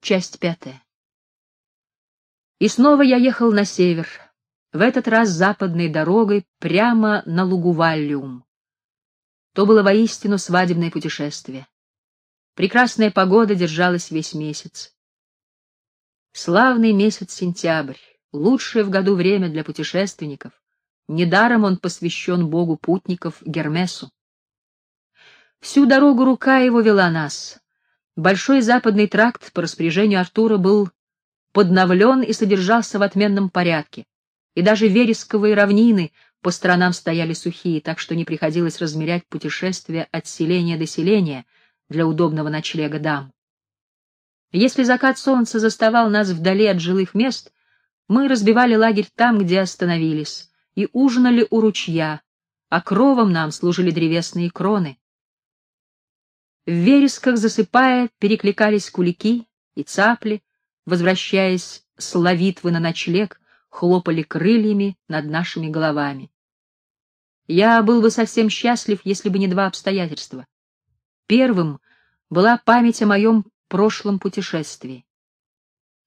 Часть пятая. И снова я ехал на север, в этот раз западной дорогой прямо на Лугуваллиум. То было воистину свадебное путешествие. Прекрасная погода держалась весь месяц. Славный месяц сентябрь, лучшее в году время для путешественников. Недаром он посвящен богу путников Гермесу. Всю дорогу рука его вела нас. Большой западный тракт по распоряжению Артура был подновлен и содержался в отменном порядке, и даже вересковые равнины по сторонам стояли сухие, так что не приходилось размерять путешествие от селения до селения для удобного ночлега дам. Если закат солнца заставал нас вдали от жилых мест, мы разбивали лагерь там, где остановились, и ужинали у ручья, а кровом нам служили древесные кроны. В вересках, засыпая, перекликались кулики и цапли, возвращаясь с ловитвы на ночлег, хлопали крыльями над нашими головами. Я был бы совсем счастлив, если бы не два обстоятельства. Первым была память о моем прошлом путешествии.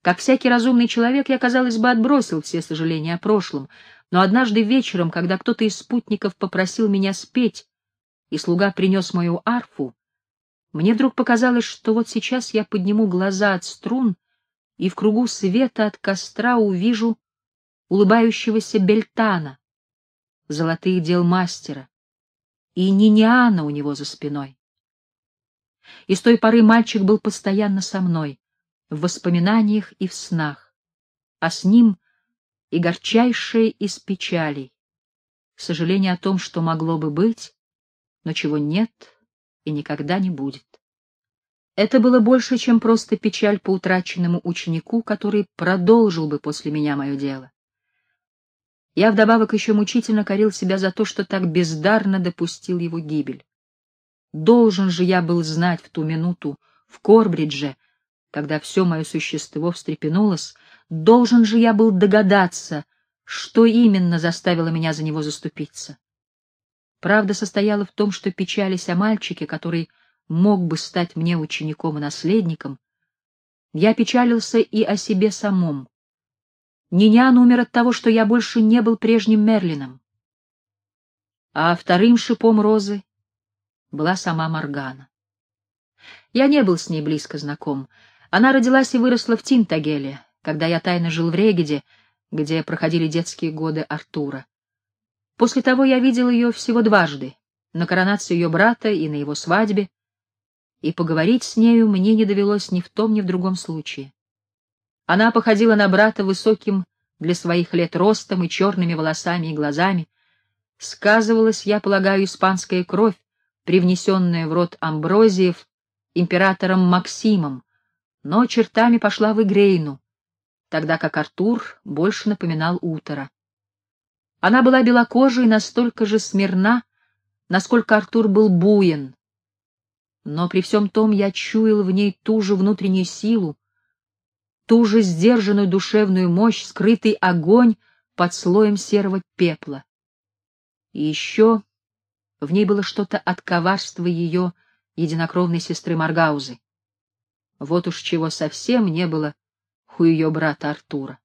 Как всякий разумный человек, я, казалось бы, отбросил все сожаления о прошлом, но однажды вечером, когда кто-то из спутников попросил меня спеть, и слуга принес мою арфу, мне вдруг показалось, что вот сейчас я подниму глаза от струн и в кругу света от костра увижу улыбающегося Бельтана, золотых дел мастера, и Ниниана у него за спиной. И с той поры мальчик был постоянно со мной, в воспоминаниях и в снах, а с ним и горчайшее из печалей, сожаление о том, что могло бы быть, но чего нет и никогда не будет. Это было больше, чем просто печаль по утраченному ученику, который продолжил бы после меня мое дело. Я вдобавок еще мучительно корил себя за то, что так бездарно допустил его гибель. Должен же я был знать в ту минуту в Корбридже, когда все мое существо встрепенулось, должен же я был догадаться, что именно заставило меня за него заступиться. Правда состояла в том, что печались о мальчике, который мог бы стать мне учеником и наследником, я печалился и о себе самом. Нинян умер от того, что я больше не был прежним Мерлином. А вторым шипом розы была сама Моргана. Я не был с ней близко знаком. Она родилась и выросла в Тинтагеле, когда я тайно жил в Регеде, где проходили детские годы Артура. После того я видел ее всего дважды, на коронации ее брата и на его свадьбе, и поговорить с нею мне не довелось ни в том, ни в другом случае. Она походила на брата высоким для своих лет ростом и черными волосами и глазами. Сказывалась, я полагаю, испанская кровь, привнесенная в род Амброзиев императором Максимом, но чертами пошла в Игрейну, тогда как Артур больше напоминал Утора. Она была белокожей настолько же смирна, насколько Артур был буен, но при всем том я чуял в ней ту же внутреннюю силу, ту же сдержанную душевную мощь, скрытый огонь под слоем серого пепла. И еще в ней было что-то от коварства ее единокровной сестры Маргаузы. Вот уж чего совсем не было у ее брата Артура.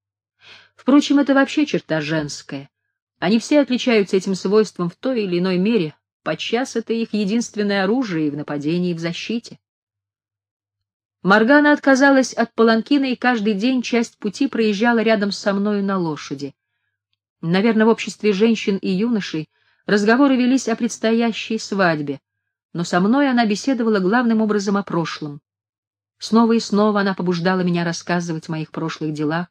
Впрочем, это вообще черта женская. Они все отличаются этим свойством в той или иной мере, Подчас это их единственное оружие и в нападении, и в защите. Маргана отказалась от паланкина и каждый день часть пути проезжала рядом со мною на лошади. Наверное, в обществе женщин и юношей разговоры велись о предстоящей свадьбе, но со мной она беседовала главным образом о прошлом. Снова и снова она побуждала меня рассказывать о моих прошлых делах,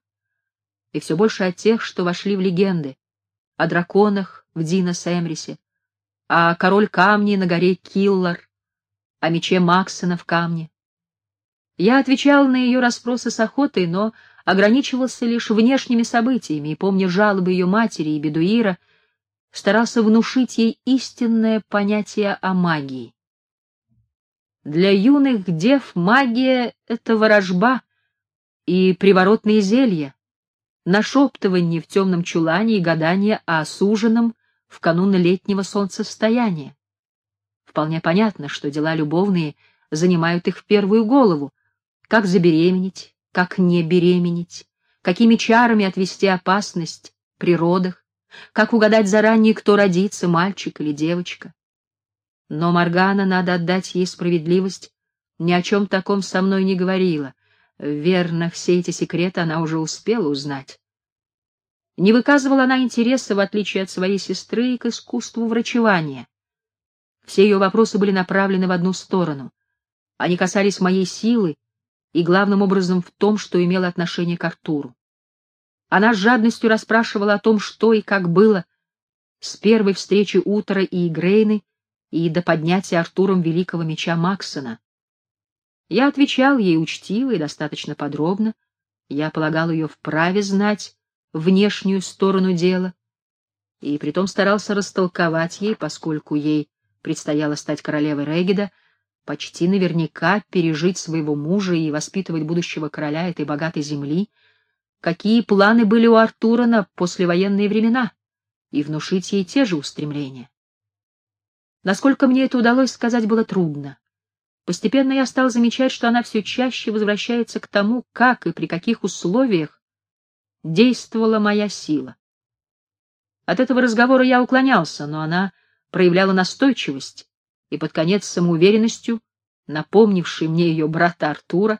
и все больше о тех, что вошли в легенды, о драконах в Динос Эмрисе, а король камней на горе Киллар, о мече Максона в камне. Я отвечал на ее расспросы с охотой, но ограничивался лишь внешними событиями и, помня жалобы ее матери и Бедуира, старался внушить ей истинное понятие о магии. Для юных дев магия — это ворожба и приворотные зелья, нашептывание в темном чулане и гадание о суженом в канун летнего солнцестояния. Вполне понятно, что дела любовные занимают их в первую голову, как забеременеть, как не беременеть, какими чарами отвести опасность при родах, как угадать заранее, кто родится, мальчик или девочка. Но Моргана, надо отдать ей справедливость, ни о чем таком со мной не говорила. Верно, все эти секреты она уже успела узнать. Не выказывала она интереса, в отличие от своей сестры, к искусству врачевания. Все ее вопросы были направлены в одну сторону. Они касались моей силы и главным образом в том, что имело отношение к Артуру. Она с жадностью расспрашивала о том, что и как было с первой встречи Утра и Игрейны и до поднятия Артуром великого меча Максона. Я отвечал ей учтиво и достаточно подробно. Я полагал ее вправе знать внешнюю сторону дела, и притом старался растолковать ей, поскольку ей предстояло стать королевой Регида, почти наверняка пережить своего мужа и воспитывать будущего короля этой богатой земли, какие планы были у Артура на послевоенные времена, и внушить ей те же устремления. Насколько мне это удалось сказать, было трудно. Постепенно я стал замечать, что она все чаще возвращается к тому, как и при каких условиях действовала моя сила. От этого разговора я уклонялся, но она проявляла настойчивость и под конец самоуверенностью, напомнившей мне ее брата Артура,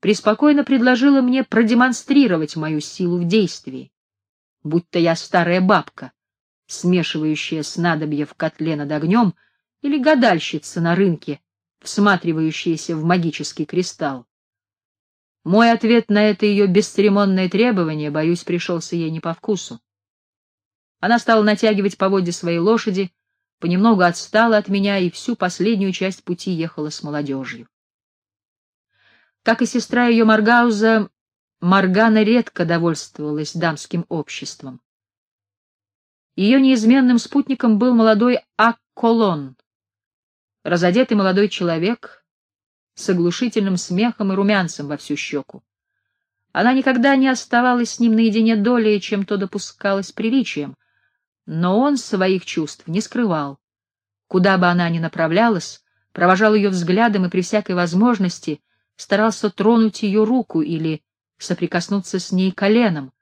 преспокойно предложила мне продемонстрировать мою силу в действии, будто я старая бабка, смешивающая снадобье в котле над огнем, или гадальщица на рынке, всматривающаяся в магический кристалл. Мой ответ на это ее бесцеремонное требование, боюсь, пришелся ей не по вкусу. Она стала натягивать поводья своей лошади, понемногу отстала от меня и всю последнюю часть пути ехала с молодежью. Как и сестра ее Маргауза, Маргана редко довольствовалась дамским обществом. Ее неизменным спутником был молодой Акколон, разодетый молодой человек с оглушительным смехом и румянцем во всю щеку. Она никогда не оставалась с ним наедине долей, чем то допускалось приличием, но он своих чувств не скрывал. Куда бы она ни направлялась, провожал ее взглядом и при всякой возможности старался тронуть ее руку или соприкоснуться с ней коленом,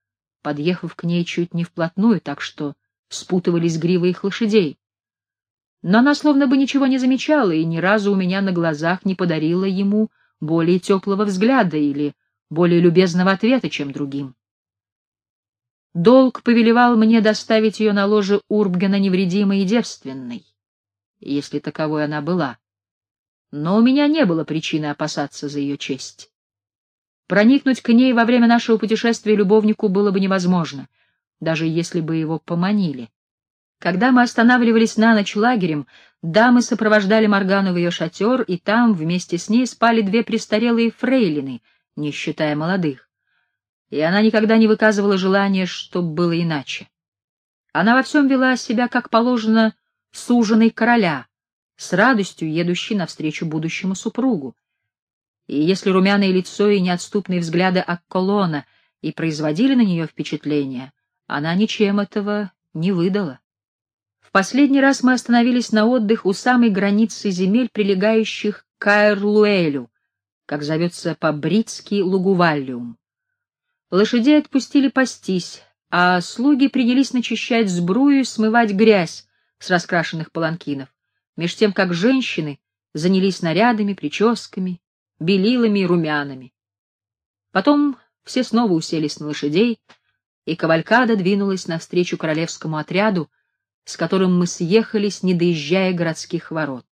подъехав к ней чуть не вплотную, так что спутывались гривы их лошадей. Но она словно бы ничего не замечала и ни разу у меня на глазах не подарила ему более теплого взгляда или более любезного ответа, чем другим. Долг повелевал мне доставить ее на ложе Урбгена невредимой и девственной, если таковой она была. Но у меня не было причины опасаться за ее честь. Проникнуть к ней во время нашего путешествия любовнику было бы невозможно, даже если бы его поманили. Когда мы останавливались на ночь лагерем, дамы сопровождали Моргану в ее шатер, и там вместе с ней спали две престарелые фрейлины, не считая молодых. И она никогда не выказывала желания, чтобы было иначе. Она во всем вела себя, как положено, суженой короля, с радостью едущей навстречу будущему супругу. И если румяное лицо и неотступные взгляды Акколона и производили на нее впечатление, она ничем этого не выдала. В последний раз мы остановились на отдых у самой границы земель, прилегающих к Каэрлуэлю, как зовется по-бритски Лугуваллиум. Лошадей отпустили пастись, а слуги принялись начищать сбрую и смывать грязь с раскрашенных паланкинов, меж тем как женщины занялись нарядами, прическами, белилами и румянами. Потом все снова уселись на лошадей, и кавалькада двинулась навстречу королевскому отряду, с которым мы съехались, не доезжая городских ворот.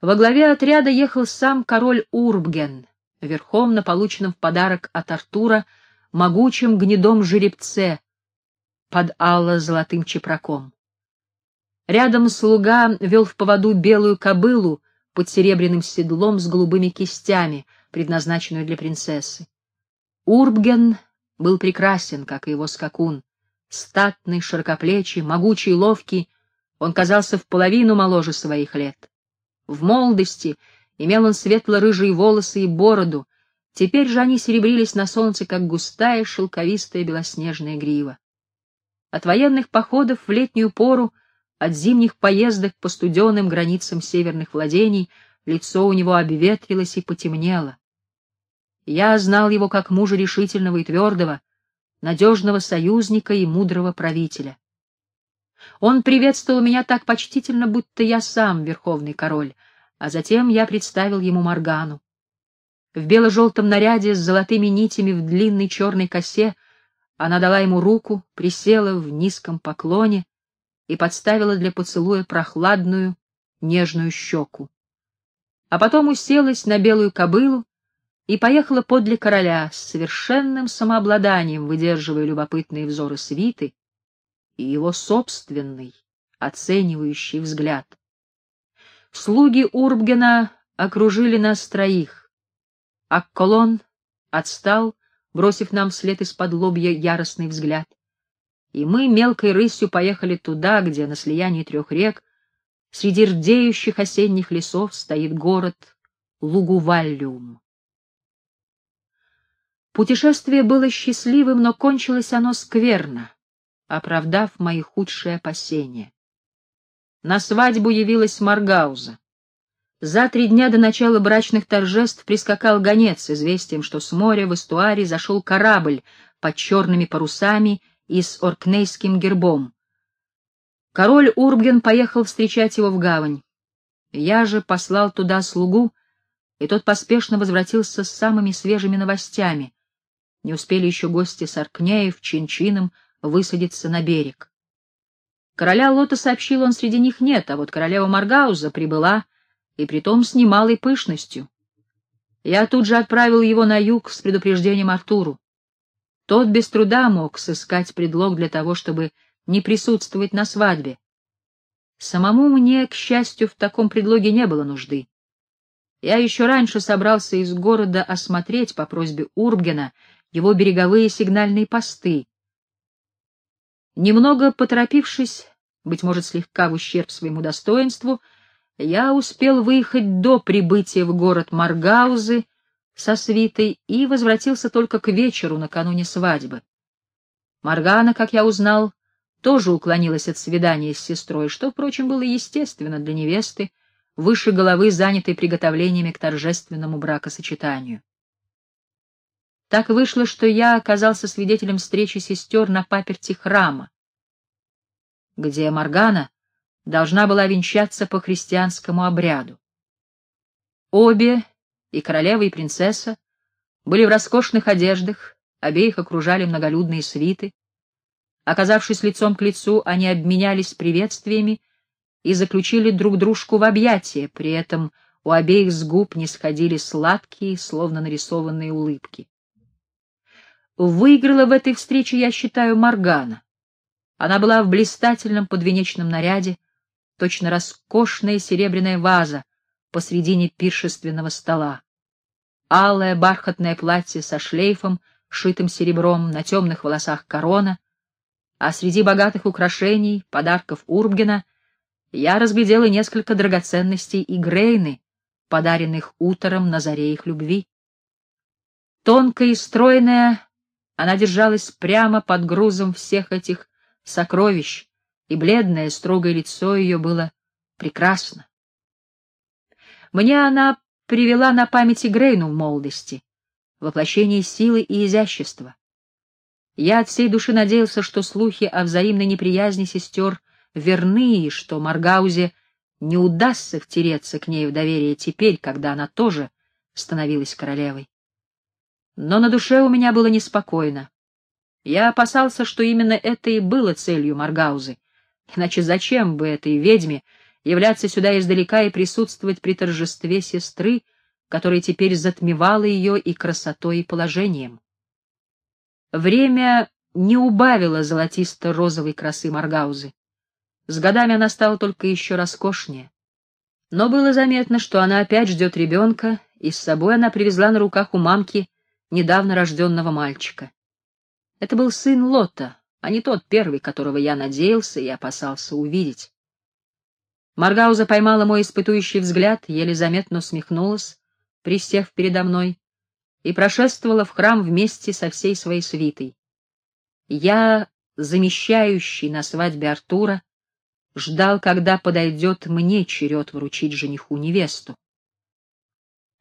Во главе отряда ехал сам король Урбген, верхом на полученном в подарок от Артура могучем гнедом жеребце под алло-золотым чепраком. Рядом слуга вел в поводу белую кобылу под серебряным седлом с голубыми кистями, предназначенную для принцессы. Урбген был прекрасен, как и его скакун, Статный, широкоплечий, могучий, ловкий, он казался в половину моложе своих лет. В молодости имел он светло-рыжие волосы и бороду, теперь же они серебрились на солнце, как густая шелковистая белоснежная грива. От военных походов в летнюю пору, от зимних поездок по студеным границам северных владений лицо у него обветрилось и потемнело. Я знал его как мужа решительного и твердого, надежного союзника и мудрого правителя. Он приветствовал меня так почтительно, будто я сам верховный король, а затем я представил ему Моргану. В бело-желтом наряде с золотыми нитями в длинной черной косе она дала ему руку, присела в низком поклоне и подставила для поцелуя прохладную, нежную щеку. А потом уселась на белую кобылу и поехала подле короля с совершенным самообладанием, выдерживая любопытные взоры свиты и его собственный, оценивающий взгляд. Слуги Урбгена окружили нас троих, а Колон отстал, бросив нам вслед из-под лобья яростный взгляд. И мы мелкой рысью поехали туда, где на слиянии трех рек, среди рдеющих осенних лесов, стоит город Лугуваллиум. Путешествие было счастливым, но кончилось оно скверно, оправдав мои худшие опасения. На свадьбу явилась Маргауза. За три дня до начала брачных торжеств прискакал гонец с известием, что с моря в эстуаре зашел корабль под черными парусами и с оркнейским гербом. Король Урбген поехал встречать его в гавань. Я же послал туда слугу, и тот поспешно возвратился с самыми свежими новостями, не успели еще гости с Аркнеев чин-чином высадиться на берег. Короля Лота сообщил он среди них нет, а вот королева Маргауза прибыла, и притом с немалой пышностью. Я тут же отправил его на юг с предупреждением Артуру. Тот без труда мог сыскать предлог для того, чтобы не присутствовать на свадьбе. Самому мне, к счастью, в таком предлоге не было нужды. Я еще раньше собрался из города осмотреть по просьбе Урбгена его береговые сигнальные посты. Немного поторопившись, быть может, слегка в ущерб своему достоинству, я успел выехать до прибытия в город Маргаузы со свитой и возвратился только к вечеру накануне свадьбы. Маргана, как я узнал, тоже уклонилась от свидания с сестрой, что, впрочем, было естественно для невесты, выше головы занятой приготовлениями к торжественному бракосочетанию. Так вышло, что я оказался свидетелем встречи сестер на паперти храма, где Маргана должна была венчаться по христианскому обряду. Обе, и королева, и принцесса, были в роскошных одеждах, обеих окружали многолюдные свиты. Оказавшись лицом к лицу, они обменялись приветствиями и заключили друг дружку в объятия, при этом у обеих с губ не сходили сладкие, словно нарисованные улыбки. Выиграла в этой встрече, я считаю, Маргана. Она была в блистательном подвенечном наряде, точно роскошная серебряная ваза посредине пиршественного стола. Алое бархатное платье со шлейфом, шитым серебром, на темных волосах корона, а среди богатых украшений, подарков Урбгена, я разглядела несколько драгоценностей и грейны, подаренных утором на заре их любви. Тонкая и стройная, она держалась прямо под грузом всех этих сокровищ, и бледное, строгое лицо ее было прекрасно. Мне она привела на памяти Грейну в молодости, воплощение силы и изящества. Я от всей души надеялся, что слухи о взаимной неприязни сестер верны, и что Маргаузе не удастся втереться к ней в доверие теперь, когда она тоже становилась королевой. Но на душе у меня было неспокойно. Я опасался, что именно это и было целью Маргаузы. Иначе зачем бы этой ведьме являться сюда издалека и присутствовать при торжестве сестры, которая теперь затмевала ее и красотой, и положением? Время не убавило золотисто-розовой красы Маргаузы. С годами она стала только еще роскошнее. Но было заметно, что она опять ждет ребенка, и с собой она привезла на руках у мамки недавно рожденного мальчика. Это был сын Лота, а не тот первый, которого я надеялся и опасался увидеть. Маргауза поймала мой испытующий взгляд, еле заметно усмехнулась, присев передо мной, и прошествовала в храм вместе со всей своей свитой. Я, замещающий на свадьбе Артура, ждал, когда подойдет мне черед вручить жениху невесту.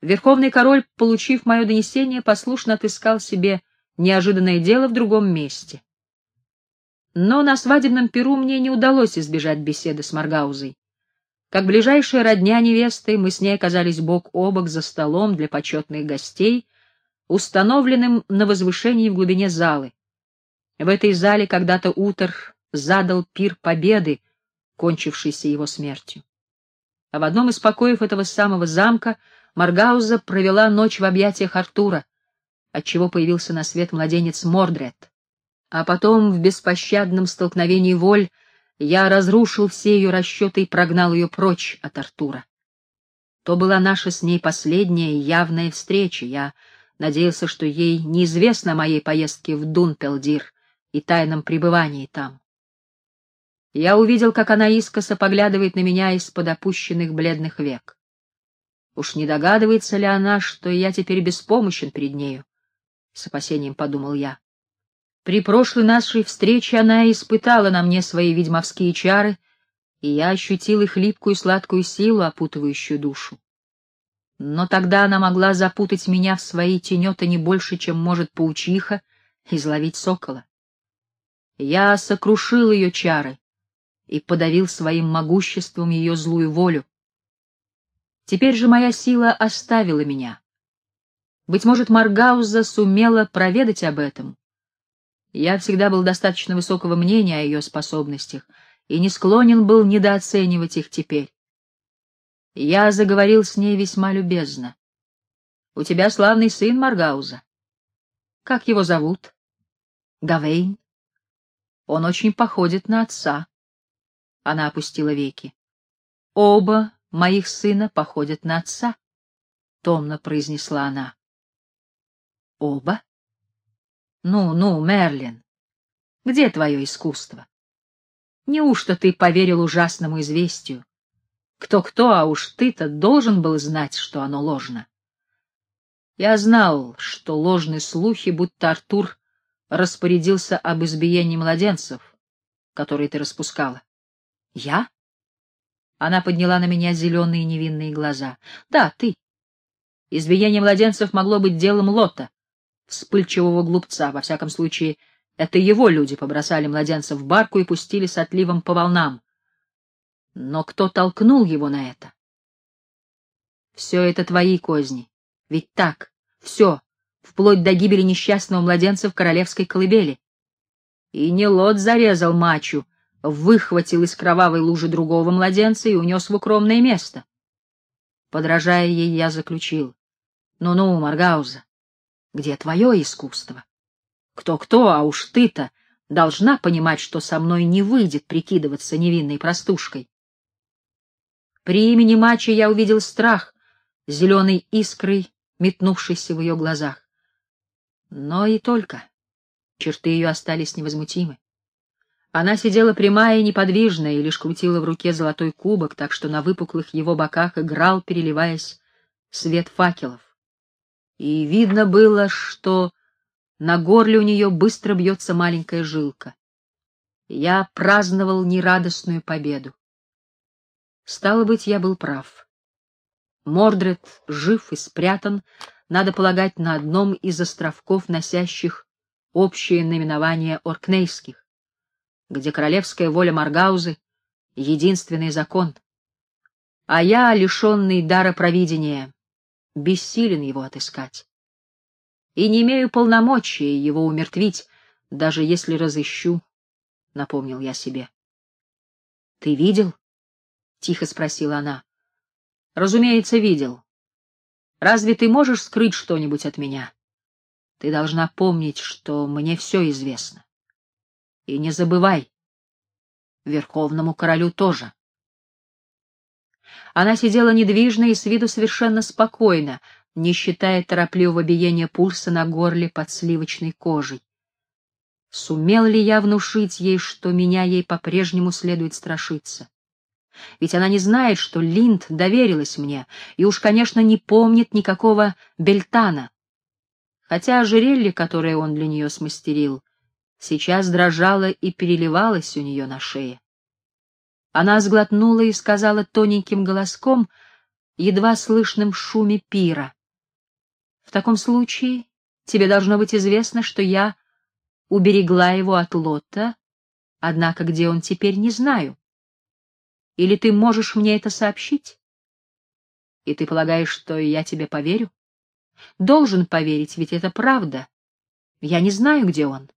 Верховный король, получив мое донесение, послушно отыскал себе неожиданное дело в другом месте. Но на свадебном перу мне не удалось избежать беседы с Маргаузой. Как ближайшая родня невесты, мы с ней оказались бок о бок за столом для почетных гостей, установленным на возвышении в глубине залы. В этой зале когда-то Утер задал пир победы, кончившийся его смертью. А в одном из покоев этого самого замка Маргауза провела ночь в объятиях Артура, отчего появился на свет младенец Мордред. А потом в беспощадном столкновении воль я разрушил все ее расчеты и прогнал ее прочь от Артура. То была наша с ней последняя явная встреча. Я надеялся, что ей неизвестно о моей поездке в Дунпелдир и тайном пребывании там. Я увидел, как она искоса поглядывает на меня из-под опущенных бледных век. Уж не догадывается ли она, что я теперь беспомощен перед нею? С опасением подумал я. При прошлой нашей встрече она испытала на мне свои ведьмовские чары, и я ощутил их липкую сладкую силу, опутывающую душу. Но тогда она могла запутать меня в свои тенета не больше, чем может паучиха, изловить сокола. Я сокрушил ее чары и подавил своим могуществом ее злую волю. Теперь же моя сила оставила меня. Быть может, Маргауза сумела проведать об этом, я всегда был достаточно высокого мнения о ее способностях и не склонен был недооценивать их теперь. Я заговорил с ней весьма любезно. — У тебя славный сын Маргауза. — Как его зовут? — Гавейн. — Он очень походит на отца. Она опустила веки. — Оба моих сына походят на отца, — томно произнесла она. — Оба? Ну, ну, Мерлин, где твое искусство? Неужто ты поверил ужасному известию? Кто-кто, а уж ты-то должен был знать, что оно ложно. Я знал, что ложные слухи, будто Артур распорядился об избиении младенцев, которые ты распускала. Я? Она подняла на меня зеленые невинные глаза. Да, ты. Избиение младенцев могло быть делом Лота вспыльчивого глупца. Во всяком случае, это его люди побросали младенца в барку и пустили с отливом по волнам. Но кто толкнул его на это? Все это твои козни. Ведь так, все, вплоть до гибели несчастного младенца в королевской колыбели. И не лот зарезал мачу, выхватил из кровавой лужи другого младенца и унес в укромное место. Подражая ей, я заключил. Ну-ну, Маргауза, где твое искусство? Кто-кто, а уж ты-то должна понимать, что со мной не выйдет прикидываться невинной простушкой. При имени Мачи я увидел страх, зеленой искрой, метнувшейся в ее глазах. Но и только. Черты ее остались невозмутимы. Она сидела прямая и неподвижная, и лишь крутила в руке золотой кубок, так что на выпуклых его боках играл, переливаясь, свет факелов и видно было, что на горле у нее быстро бьется маленькая жилка. Я праздновал нерадостную победу. Стало быть, я был прав. Мордред жив и спрятан, надо полагать, на одном из островков, носящих общее наименование Оркнейских, где королевская воля Маргаузы — единственный закон. А я, лишенный дара провидения, бессилен его отыскать. И не имею полномочия его умертвить, даже если разыщу, — напомнил я себе. — Ты видел? — тихо спросила она. — Разумеется, видел. Разве ты можешь скрыть что-нибудь от меня? Ты должна помнить, что мне все известно. И не забывай, Верховному королю тоже. Она сидела недвижно и с виду совершенно спокойно, не считая торопливого биения пульса на горле под сливочной кожей. Сумел ли я внушить ей, что меня ей по-прежнему следует страшиться? Ведь она не знает, что Линд доверилась мне, и уж, конечно, не помнит никакого Бельтана. Хотя ожерелье, которое он для нее смастерил, сейчас дрожало и переливалось у нее на шее. Она сглотнула и сказала тоненьким голоском, едва слышном шуме пира. В таком случае тебе должно быть известно, что я уберегла его от Лотта, однако где он теперь, не знаю. Или ты можешь мне это сообщить? И ты полагаешь, что я тебе поверю? Должен поверить, ведь это правда. Я не знаю, где он.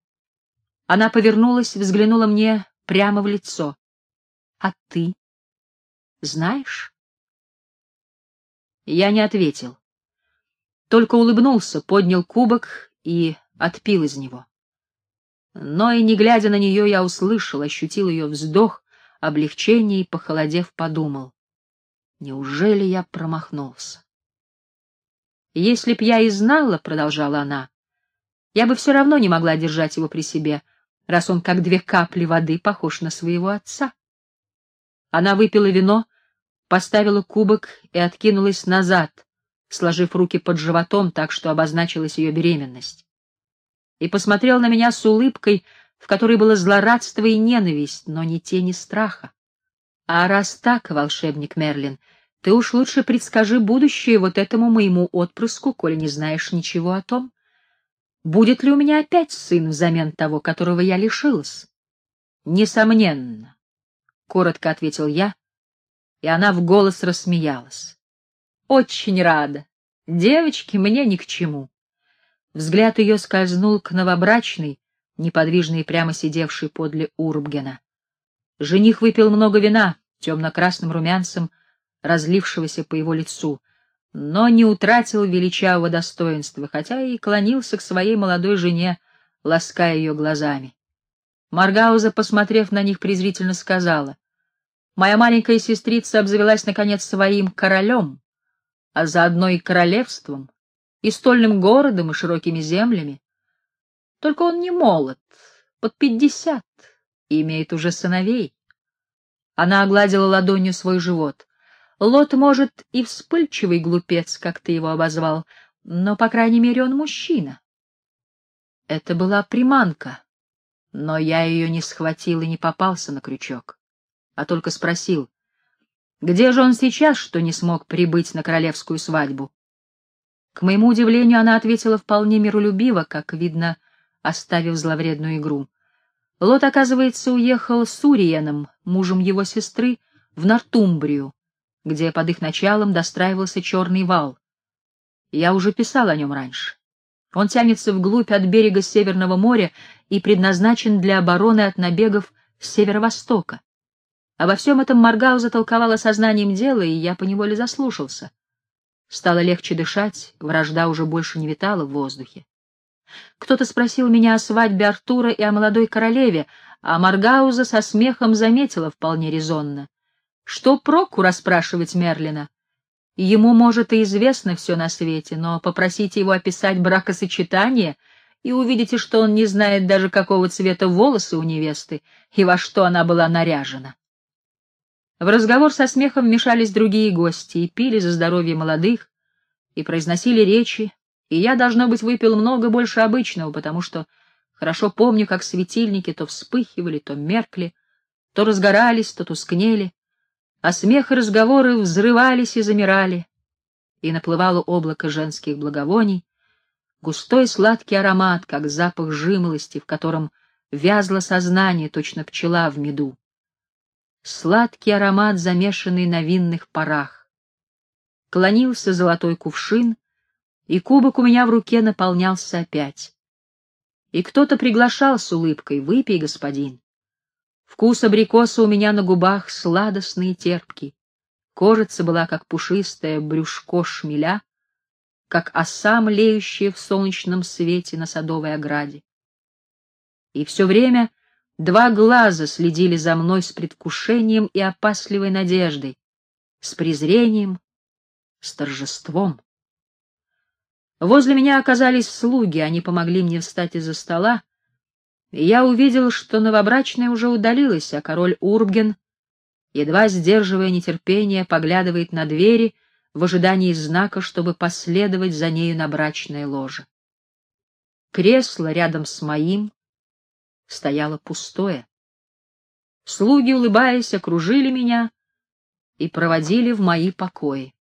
Она повернулась, взглянула мне прямо в лицо. А ты? Знаешь? Я не ответил. Только улыбнулся, поднял кубок и отпил из него. Но и не глядя на нее, я услышал, ощутил ее вздох, облегчение и, похолодев, подумал. Неужели я промахнулся? Если б я и знала, — продолжала она, — я бы все равно не могла держать его при себе, раз он как две капли воды похож на своего отца. Она выпила вино, поставила кубок и откинулась назад, сложив руки под животом так, что обозначилась ее беременность. И посмотрел на меня с улыбкой, в которой было злорадство и ненависть, но не тени страха. А раз так, волшебник Мерлин, ты уж лучше предскажи будущее вот этому моему отпрыску, коли не знаешь ничего о том. Будет ли у меня опять сын взамен того, которого я лишилась? Несомненно, — коротко ответил я, и она в голос рассмеялась. Очень рада. Девочки мне ни к чему. Взгляд ее скользнул к новобрачной, неподвижной и прямо сидевшей подле Урбгена. Жених выпил много вина, темно-красным румянцем, разлившегося по его лицу, но не утратил величавого достоинства, хотя и клонился к своей молодой жене, лаская ее глазами. Маргауза, посмотрев на них, презрительно сказала, «Моя маленькая сестрица обзавелась, наконец, своим королем, а заодно и королевством, и стольным городом, и широкими землями. Только он не молод, под пятьдесят, и имеет уже сыновей». Она огладила ладонью свой живот. Лот, может, и вспыльчивый глупец, как ты его обозвал, но, по крайней мере, он мужчина. Это была приманка, но я ее не схватил и не попался на крючок, а только спросил, где же он сейчас, что не смог прибыть на королевскую свадьбу? К моему удивлению, она ответила вполне миролюбиво, как видно, оставив зловредную игру. Лот, оказывается, уехал с Уриеном, мужем его сестры, в Нортумбрию, где под их началом достраивался черный вал. Я уже писал о нем раньше. Он тянется вглубь от берега Северного моря и предназначен для обороны от набегов с северо-востока. Обо всем этом Маргау затолковала сознанием дела, и я поневоле заслушался. Стало легче дышать, вражда уже больше не витала в воздухе. Кто-то спросил меня о свадьбе Артура и о молодой королеве, а Маргауза со смехом заметила вполне резонно. Что проку расспрашивать Мерлина? Ему, может, и известно все на свете, но попросите его описать бракосочетание, и увидите, что он не знает даже, какого цвета волосы у невесты и во что она была наряжена. В разговор со смехом вмешались другие гости и пили за здоровье молодых, и произносили речи, и я, должно быть, выпил много больше обычного, потому что хорошо помню, как светильники то вспыхивали, то меркли, то разгорались, то тускнели, а смех и разговоры взрывались и замирали, и наплывало облако женских благовоний, густой сладкий аромат, как запах жимолости, в котором вязло сознание, точно пчела в меду. Сладкий аромат, замешанный на винных парах. Клонился золотой кувшин, и кубок у меня в руке наполнялся опять. И кто-то приглашал с улыбкой «Выпей, господин». Вкус абрикоса у меня на губах сладостный и терпкий. Кожица была, как пушистое брюшко шмеля, как оса, млеющая в солнечном свете на садовой ограде. И все время два глаза следили за мной с предвкушением и опасливой надеждой, с презрением, с торжеством. Возле меня оказались слуги, они помогли мне встать из-за стола, я увидел, что новобрачная уже удалилась, а король Урбген, едва сдерживая нетерпение, поглядывает на двери в ожидании знака, чтобы последовать за нею на брачное ложе. Кресло рядом с моим стояло пустое. Слуги, улыбаясь, окружили меня и проводили в мои покои.